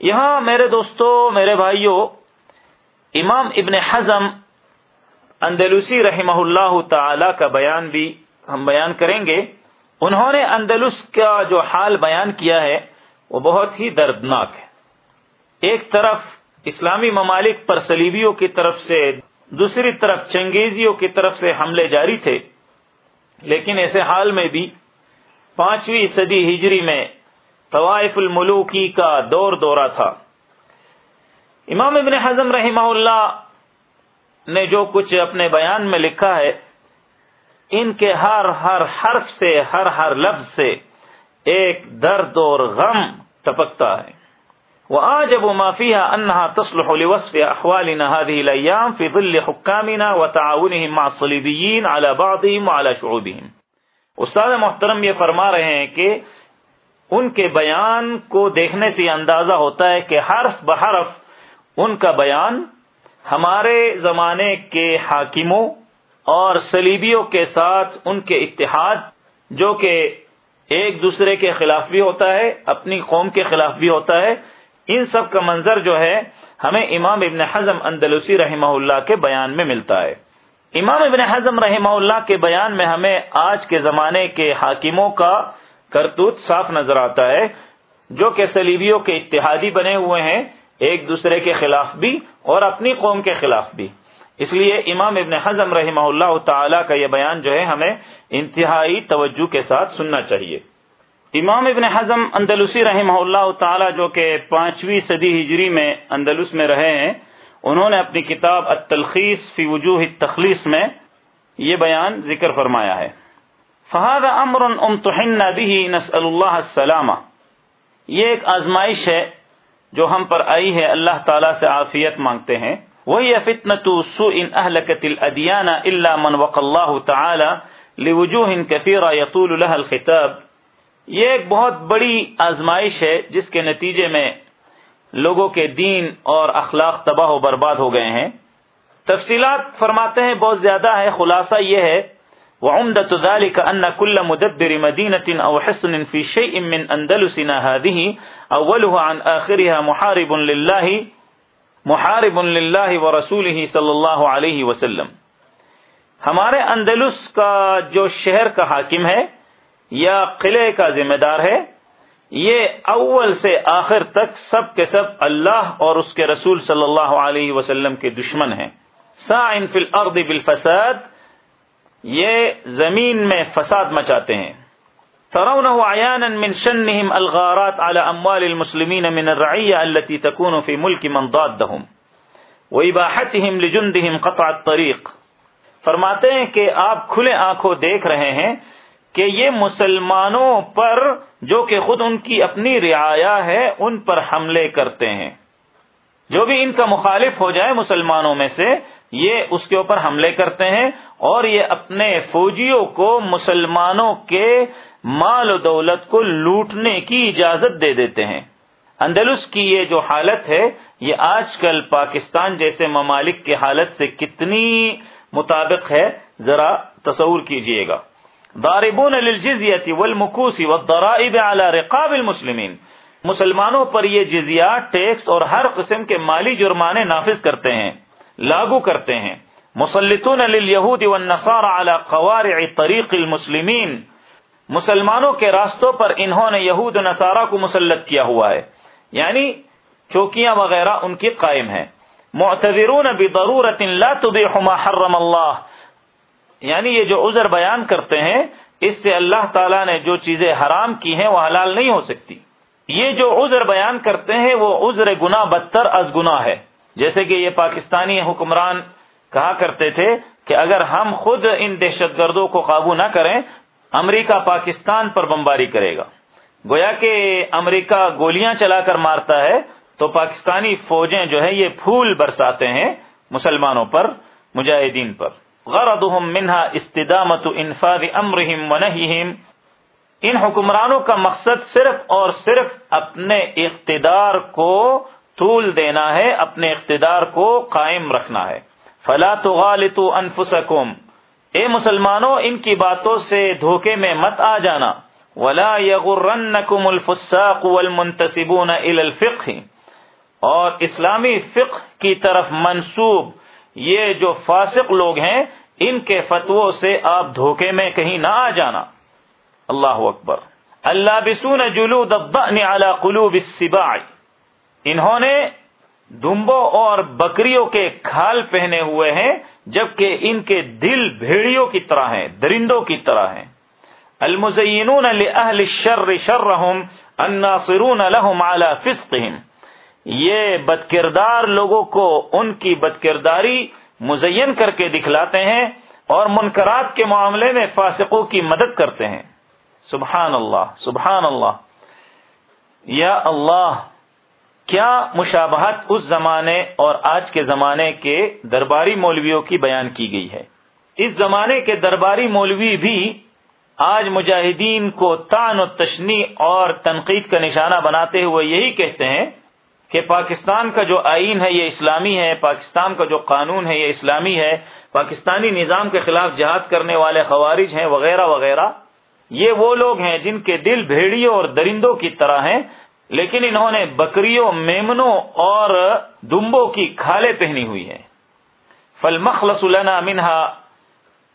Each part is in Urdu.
یہاں میرے دوستو، میرے بھائیوں امام ابن حزم اندلوسی رحمہ اللہ تعالی کا بیان بھی ہم بیان کریں گے۔ انہوں نے اندلس کا جو حال بیان کیا ہے، وہ بہت ہی دردناک ہے۔ ایک طرف اسلامی ممالک پر سلیبیوں کی طرف سے، دوسری طرف چنگیزیوں کی طرف سے حملے جاری تھے۔ لیکن ایسے حال میں بھی پانچویں صدی ہجری میں طوائف الملوکی کا دور دورہ تھا۔ امام ابن حزم رحمہ اللہ نے جو کچھ اپنے بیان میں لکھا ہے، ان کے ہر ہر حرف سے، ہر ہر لفظ سے ایک درد اور غم ٹپکتا ہے۔ وہ آج اب معافیا انہا تسلح لوصف احوالنا هذه الايام في ظل حكامنا وتعاونهم مع الصليبيين على بعضهم وعلى شعوبهم۔ استاد محترم یہ فرما رہے ہیں کہ ان کے بیان کو دیکھنے سے اندازہ ہوتا ہے کہ حرف بحرف ان کا بیان ہمارے زمانے کے حاکموں اور سلیبیوں کے ساتھ ان کے اتحاد، جو کہ ایک دوسرے کے خلاف بھی ہوتا ہے، اپنی قوم کے خلاف بھی ہوتا ہے۔ ان سب کا منظر جو ہے، ہمیں امام ابن حزم اندلسی رحمہ اللہ کے بیان میں ملتا ہے۔ امام ابن حزم رحمہ اللہ کے بیان میں ہمیں آج کے زمانے کے حاکموں کا کرتوت صاف نظر آتا ہے، جو کہ سلیبیوں کے اتحادی بنے ہوئے ہیں، ایک دوسرے کے خلاف بھی اور اپنی قوم کے خلاف بھی۔ اس لیے امام ابن حزم رحمہ اللہ تعالی کا یہ بیان جو ہے، ہمیں انتہائی توجہ کے ساتھ سننا چاہیے۔ امام ابن حزم اندلسی رحمہ اللہ تعالی جو کہ پانچویں صدی ہجری میں اندلس میں رہے ہیں، انہوں نے اپنی کتاب التلخیص فی وجوہ التخلیص میں یہ بیان ذکر فرمایا ہے۔ فہاد امر امتحن به نسأل اللہ السلامہ یہ ایک آزمائش ہے جو ہم پر آئی ہے، اللہ تعالیٰ سے عافیت مانگتے ہیں۔ وہی فتنت سو ان اہلکت الا من وق اللہ تعالی لوجوہ کثیرہ یطول له الخطاب۔ یہ ایک بہت بڑی آزمائش ہے، جس کے نتیجے میں لوگوں کے دین اور اخلاق تباہ و برباد ہو گئے ہیں۔ تفصیلات فرماتے ہیں، بہت زیادہ ہے، خلاصہ یہ ہے وعمدة ذلك أن كل مدبر مدينة أو حصن في شيء من أندلسنا هذه أولها عن آخرها محارب لله محارب لله ورسوله صلی اللہ علیہ وسلم. ہمارے اندلس کا جو شہر کا حاکم ہے، یا قلعے کا ذمہ دار ہے، یہ اول سے آخر تک سب کے سب اللہ اور اس کے رسول صلی اللہ علیہ وسلم کے دشمن ہیں. سائن فی الارض بالفساد یہ زمین میں فساد مچاتے ہیں۔ ترونه عيانا من شنهم الغارات على اموال المسلمين من الرعيه التي تكون في ملك من ضادهم واباحتهم لجندهم قطع الطريق۔ فرماتے ہیں کہ آپ کھلے آنکھوں دیکھ رہے ہیں کہ یہ مسلمانوں پر جو کہ خود ان کی اپنی رعایا ہے، ان پر حملے کرتے ہیں۔ جو بھی ان کا مخالف ہو جائے مسلمانوں میں سے، یہ اس کے اوپر حملے کرتے ہیں اور یہ اپنے فوجیوں کو مسلمانوں کے مال و دولت کو لوٹنے کی اجازت دے دیتے ہیں۔ اندلس کی یہ جو حالت ہے، یہ آج کل پاکستان جیسے ممالک کی حالت سے کتنی مطابق ہے، ذرا تصور کیجیے گا۔ داربون للجزیتی والمکوسی والضرائب على رقاب المسلمین۔ مسلمانوں پر یہ جزیات ٹیکس اور ہر قسم کے مالی جرمانے نافذ کرتے ہیں، لاگو کرتے ہیں۔ مسلطون للیہود والنصارى على قوارع طریق المسلمین مسلمانوں کے راستوں پر انہوں نے یہود و نصارہ کو مسلط کیا ہوا ہے۔ یعنی چوکیاں وغیرہ ان کی قائم ہیں۔ معتذرون بضرورت لا تبیح ما حرم اللہ یعنی یہ جو عذر بیان کرتے ہیں، اس سے اللہ تعالیٰ نے جو چیزیں حرام کی ہیں، وہ حلال نہیں ہو سکتی۔ یہ جو عذر بیان کرتے ہیں وہ عذر گنا بدتر از گنا ہے۔ جیسے کہ یہ پاکستانی حکمران کہا کرتے تھے کہ اگر ہم خود ان دہشت گردوں کو قابو نہ کریں، امریکہ پاکستان پر بمباری کرے گا۔ گویا کہ امریکہ گولیاں چلا کر مارتا ہے، تو پاکستانی فوجیں جو ہے یہ پھول برساتے ہیں مسلمانوں پر، مجاہدین پر۔ غرضهم منها استدامت انفاذ امرهم ونهيهم ان حکمرانوں کا مقصد صرف اور صرف اپنے اقتدار کو طول دینا ہے، اپنے اقتدار کو قائم رکھنا ہے۔ فلا تغالطوا انفسکم اے مسلمانوں، ان کی باتوں سے دھوکے میں مت آ جانا۔ ولا یغرنکم الفساق والمنتسبون الى الفقه۔ اور اسلامی فقہ کی طرف منسوب یہ جو فاسق لوگ ہیں، ان کے فتو سے آپ دھوکے میں کہیں نہ آ جانا۔ اللہ اکبر. اللہ بسون جلود الضأن على قلوب السباع. انہوں نے دمبوں اور بکریوں کے کھال پہنے ہوئے ہیں، جبکہ ان کے دل بھیڑیوں کی طرح ہیں، درندوں کی طرح ہیں. المزینون لأهل الشر شرهم الناصرون لهم على فسقهم. یہ بدکردار لوگوں کو ان کی بدکرداری مزین کر کے دکھلاتے ہیں اور منکرات کے معاملے میں فاسقوں کی مدد کرتے ہیں۔ سبحان اللہ سبحان اللہ یا اللہ، کیا مشابہت اس زمانے اور آج کے زمانے کے درباری مولویوں کی بیان کی گئی ہے؟ اس زمانے کے درباری مولوی بھی آج مجاہدین کو تان و تشنی اور تنقید کا نشانہ بناتے ہوئے یہی کہتے ہیں کہ پاکستان کا جو آئین ہے یہ اسلامی ہے، پاکستان کا جو قانون ہے یہ اسلامی ہے، پاکستانی نظام کے خلاف جہاد کرنے والے خوارج ہیں، وغیرہ وغیرہ۔ یہ وہ لوگ ہیں جن کے دل بھیڑیوں اور درندوں کی طرح ہیں، لیکن انہوں نے بکریوں، میمنوں اور دمبوں کی کھالیں پہنی ہوئی ہیں۔ فل مخلص منہا۔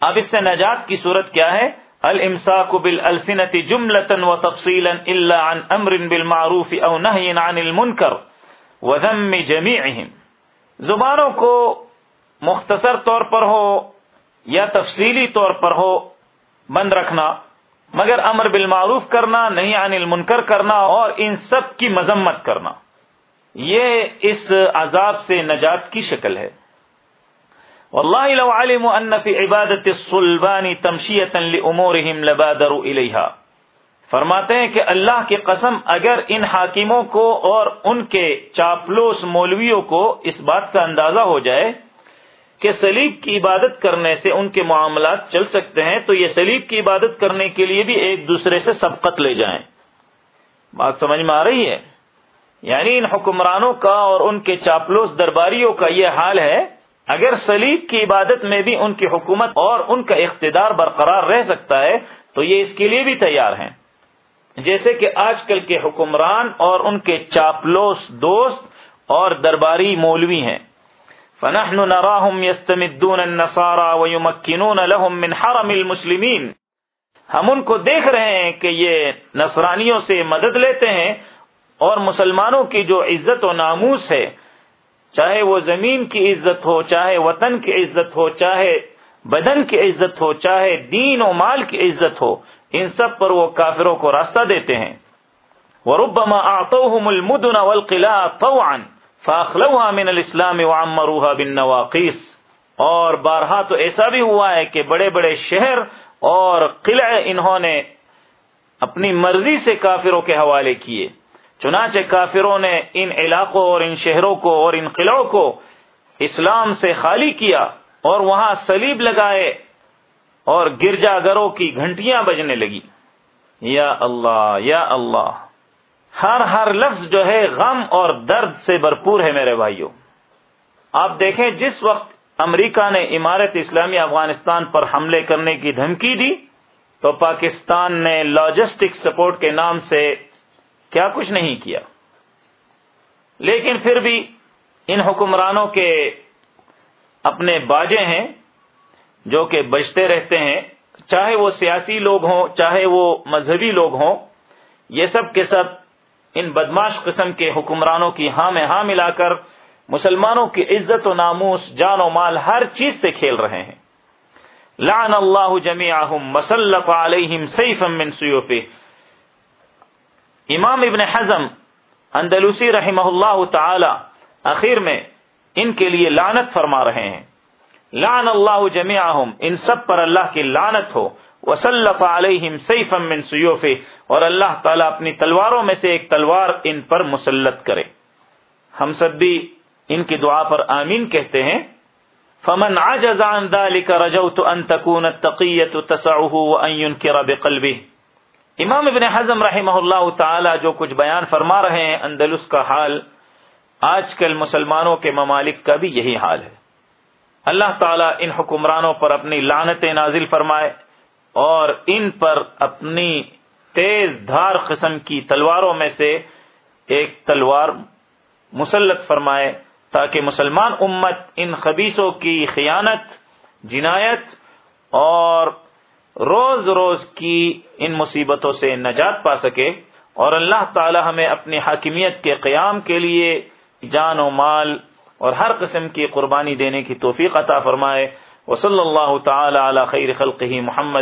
اب اس سے نجات کی صورت کیا ہے؟ المساک بال السنتی جملتن و تفصیل اللہ عن امر بالمعروف او نهی عن المنکر وزم جمی زبانوں کو مختصر طور پر ہو یا تفصیلی طور پر ہو، بند رکھنا۔ مگر امر بالمعروف کرنا نہیں عن المنکر کرنا اور ان سب کی مذمت کرنا۔ یہ اس عذاب سے نجات کی شکل ہے۔ واللہ لو علم ان فی عبادت الصلبان تمشیتا لامورهم لبادروا الیہا۔ فرماتے ہیں کہ اللہ کی قسم، اگر ان حاکموں کو اور ان کے چاپلوس مولویوں کو اس بات کا اندازہ ہو جائے کہ سلیب کی عبادت کرنے سے ان کے معاملات چل سکتے ہیں، تو یہ سلیب کی عبادت کرنے کے لیے بھی ایک دوسرے سے سبقت لے جائیں۔ بات سمجھ میں آ رہی ہے؟ یعنی ان حکمرانوں کا اور ان کے چاپلوس درباریوں کا یہ حال ہے، اگر سلیب کی عبادت میں بھی ان کی حکومت اور ان کا اقتدار برقرار رہ سکتا ہے، تو یہ اس کے لیے بھی تیار ہیں۔ جیسے کہ آج کل کے حکمران اور ان کے چاپلوس دوست اور درباری مولوی ہیں۔ فنحن نراهم يستمدون النصارى ويمكنون لهم من حرم المسلمين۔ ہم ان کو دیکھ رہے ہیں کہ یہ نصرانیوں سے مدد لیتے ہیں اور مسلمانوں کی جو عزت و ناموس ہے، چاہے وہ زمین کی عزت ہو، چاہے وطن کی عزت ہو، چاہے بدن کی عزت ہو، چاہے دین و مال کی عزت ہو، ان سب پر وہ کافروں کو راستہ دیتے ہیں۔ وربما اعطوهم المدن والقلاع طوعا۔ فاخلوها من الاسلام وعمروها بالنواقيس اور بارہا تو ایسا بھی ہوا ہے کہ بڑے بڑے شہر اور قلعے انہوں نے اپنی مرضی سے کافروں کے حوالے کیے۔ چنانچہ کافروں نے ان علاقوں اور ان شہروں کو اور ان قلعوں کو اسلام سے خالی کیا اور وہاں سلیب لگائے اور گرجا گروں کی گھنٹیاں بجنے لگی۔ یا اللہ یا اللہ۔ ہر ہر لفظ جو ہے غم اور درد سے بھرپور ہے میرے بھائیوں۔ آپ دیکھیں جس وقت امریکہ نے عمارت اسلامی افغانستان پر حملے کرنے کی دھمکی دی، تو پاکستان نے لاجسٹک سپورٹ کے نام سے کیا کچھ نہیں کیا۔ لیکن پھر بھی ان حکمرانوں کے اپنے باجے ہیں جو کہ بجتے رہتے ہیں۔ چاہے وہ سیاسی لوگ ہوں، چاہے وہ مذہبی لوگ ہوں، یہ سب کے سب ان بدماش قسم کے حکمرانوں کی ہاں میں ہاں ملا کر مسلمانوں کی عزت و ناموس، جان و مال ہر چیز سے کھیل رہے ہیں۔ لعن اللہ جمیعہم مسلف علیہم سیفا من سیوفہ امام ابن حزم اندلوسی رحمہ اللہ تعالی اخیر میں ان کے لیے لعنت فرما رہے ہیں۔ لعن اللہ جميعهم ان سب پر اللہ کی لعنت ہو۔ وسلط علیہم سیفا من سیوفه اور اللہ تعالی اپنی تلواروں میں سے ایک تلوار ان پر مسلط کرے۔ ہم سب بھی ان کی دعا پر آمین کہتے ہیں۔ فمن عجز عن ذلك رجوت ان تكون التقيه تسعه وان ينكر بقلبه امام ابن حزم رحمہ اللہ تعالی جو کچھ بیان فرما رہے ہیں، اندلس کا حال، آج کل مسلمانوں کے ممالک کا بھی یہی حال ہے۔ اللہ تعالیٰ ان حکمرانوں پر اپنی لانت نازل فرمائے۔ اور ان پر اپنی تیز دھار قسم کی تلواروں میں سے ایک تلوار مسلط فرمائے تاکہ مسلمان امت ان خبیصوں کی خیانت، جنایت اور روز روز کی ان مصیبتوں سے نجات پا سکے اور اللہ تعالی ہمیں اپنی حاکمیت کے قیام کے لیے جان و مال اور ہر قسم کی قربانی دینے کی توفیق عطا فرمائے۔ وصلی اللہ تعالی علی خیر خلقہ محمد